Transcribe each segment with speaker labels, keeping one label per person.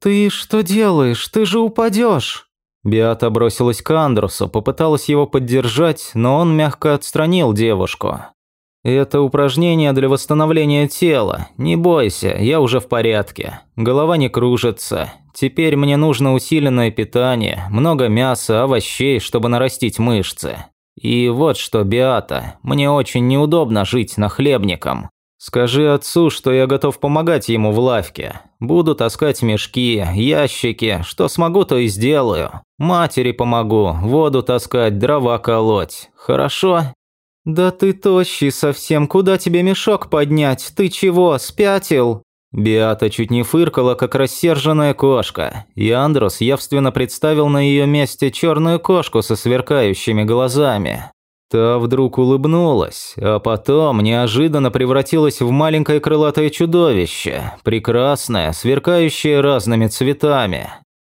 Speaker 1: «Ты что делаешь? Ты же упадешь!» Биата бросилась к Андрусу, попыталась его поддержать, но он мягко отстранил девушку. «Это упражнение для восстановления тела. Не бойся, я уже в порядке. Голова не кружится. Теперь мне нужно усиленное питание, много мяса, овощей, чтобы нарастить мышцы. И вот что, Биата, мне очень неудобно жить нахлебником. Скажи отцу, что я готов помогать ему в лавке. Буду таскать мешки, ящики, что смогу, то и сделаю. Матери помогу, воду таскать, дрова колоть. Хорошо? Да ты тощий совсем, куда тебе мешок поднять? Ты чего, спятил? Биата чуть не фыркала, как рассерженная кошка, и Андрос явственно представил на ее месте черную кошку со сверкающими глазами. Та вдруг улыбнулась, а потом неожиданно превратилась в маленькое крылатое чудовище, прекрасное, сверкающее разными цветами.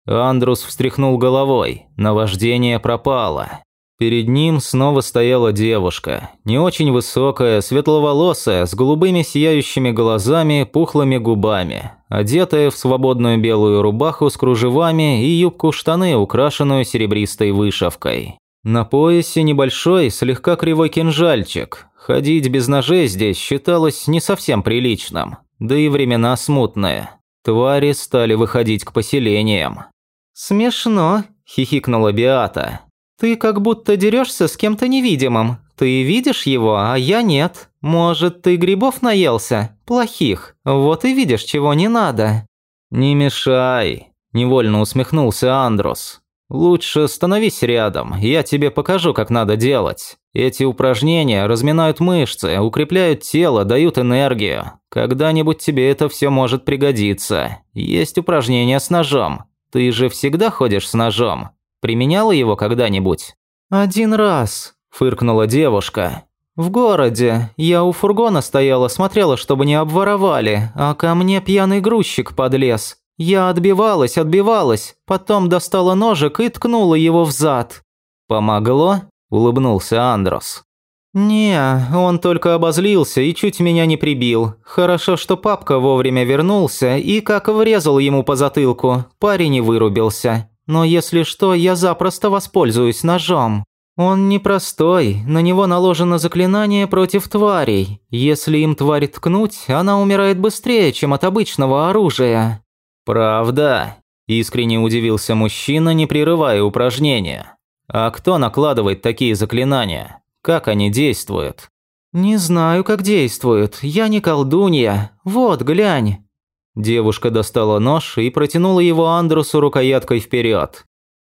Speaker 1: Андрус встряхнул головой, наваждение пропало. Перед ним снова стояла девушка, не очень высокая, светловолосая, с голубыми сияющими глазами, пухлыми губами, одетая в свободную белую рубаху с кружевами и юбку-штаны, украшенную серебристой вышивкой. На поясе небольшой, слегка кривой кинжальчик. Ходить без ножей здесь считалось не совсем приличным. Да и времена смутные. Твари стали выходить к поселениям. «Смешно», – хихикнула Биата. «Ты как будто дерешься с кем-то невидимым. Ты видишь его, а я нет. Может, ты грибов наелся? Плохих. Вот и видишь, чего не надо». «Не мешай», – невольно усмехнулся Андрус. «Лучше становись рядом, я тебе покажу, как надо делать. Эти упражнения разминают мышцы, укрепляют тело, дают энергию. Когда-нибудь тебе это все может пригодиться. Есть упражнения с ножом. Ты же всегда ходишь с ножом. Применяла его когда-нибудь?» «Один раз», – фыркнула девушка. «В городе. Я у фургона стояла, смотрела, чтобы не обворовали, а ко мне пьяный грузчик подлез. Я отбивалась, отбивалась, потом достала ножик и ткнула его в зад. «Помогло?» – улыбнулся Андрос. «Не, он только обозлился и чуть меня не прибил. Хорошо, что папка вовремя вернулся и как врезал ему по затылку, парень не вырубился. Но если что, я запросто воспользуюсь ножом. Он непростой, на него наложено заклинание против тварей. Если им тварь ткнуть, она умирает быстрее, чем от обычного оружия. «Правда?» – искренне удивился мужчина, не прерывая упражнения. «А кто накладывает такие заклинания? Как они действуют?» «Не знаю, как действуют. Я не колдунья. Вот, глянь». Девушка достала нож и протянула его Андрусу рукояткой вперед.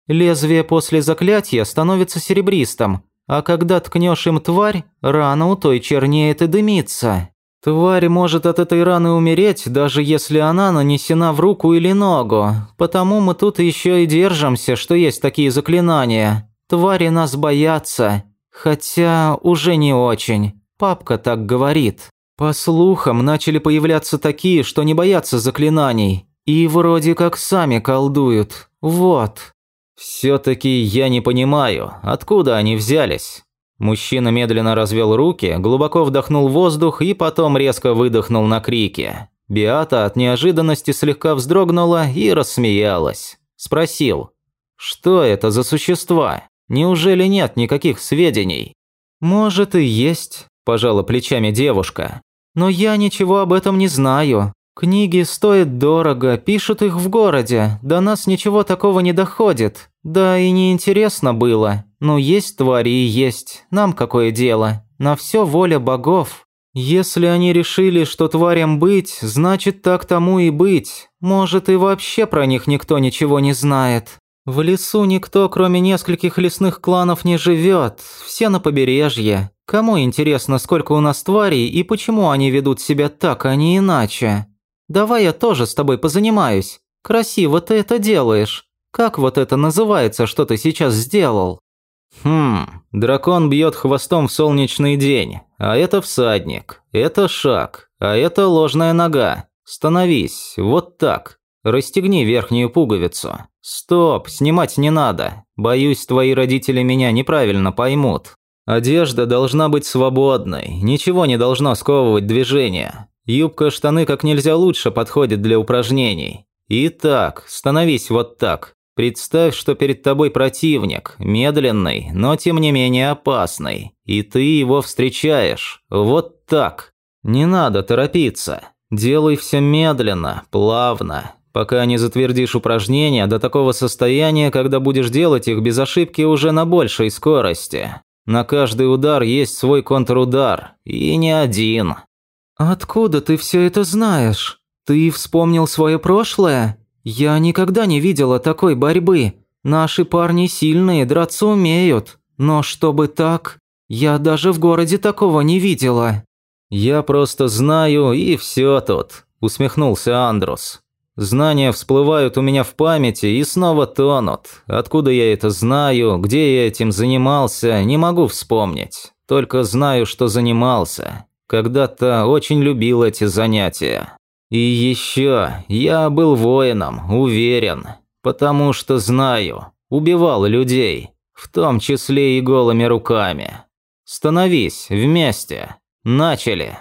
Speaker 1: Лезвие после заклятия становится серебристым, а когда ткнешь им тварь, рана у той чернеет и дымится. Тварь может от этой раны умереть, даже если она нанесена в руку или ногу. Потому мы тут еще и держимся, что есть такие заклинания. Твари нас боятся. Хотя уже не очень. Папка так говорит. По слухам, начали появляться такие, что не боятся заклинаний. И вроде как сами колдуют. Вот. Все-таки я не понимаю, откуда они взялись. Мужчина медленно развел руки, глубоко вдохнул воздух и потом резко выдохнул на крики. Биата от неожиданности слегка вздрогнула и рассмеялась. Спросил, что это за существа? Неужели нет никаких сведений? Может и есть, пожала плечами девушка. Но я ничего об этом не знаю. Книги стоят дорого, пишут их в городе, до нас ничего такого не доходит. Да и неинтересно было. Ну есть твари и есть, нам какое дело. На все воля богов. Если они решили, что тварям быть, значит так тому и быть. Может и вообще про них никто ничего не знает. В лесу никто, кроме нескольких лесных кланов, не живет. Все на побережье. Кому интересно, сколько у нас тварей и почему они ведут себя так, а не иначе? Давай я тоже с тобой позанимаюсь. Красиво ты это делаешь. Как вот это называется, что ты сейчас сделал?» «Хм, дракон бьет хвостом в солнечный день, а это всадник, это шаг, а это ложная нога. Становись, вот так. Расстегни верхнюю пуговицу. Стоп, снимать не надо. Боюсь, твои родители меня неправильно поймут. Одежда должна быть свободной, ничего не должно сковывать движение. Юбка-штаны как нельзя лучше подходят для упражнений. Итак, становись вот так. Представь, что перед тобой противник, медленный, но тем не менее опасный, и ты его встречаешь. Вот так. Не надо торопиться. Делай все медленно, плавно, пока не затвердишь упражнения до такого состояния, когда будешь делать их без ошибки уже на большей скорости. На каждый удар есть свой контрудар, и не один.
Speaker 2: «Откуда ты все это знаешь? Ты вспомнил свое прошлое? Я никогда не видела такой борьбы. Наши парни сильные, драться умеют. Но чтобы так, я даже в городе такого не видела».
Speaker 1: «Я просто знаю, и все тут», – усмехнулся Андрус. «Знания всплывают у меня в памяти и снова тонут. Откуда я это знаю, где я этим занимался, не могу вспомнить. Только знаю, что занимался. Когда-то очень любил эти занятия. И еще я был воином, уверен, потому что знаю, убивал людей, в том числе и голыми руками. Становись вместе. Начали.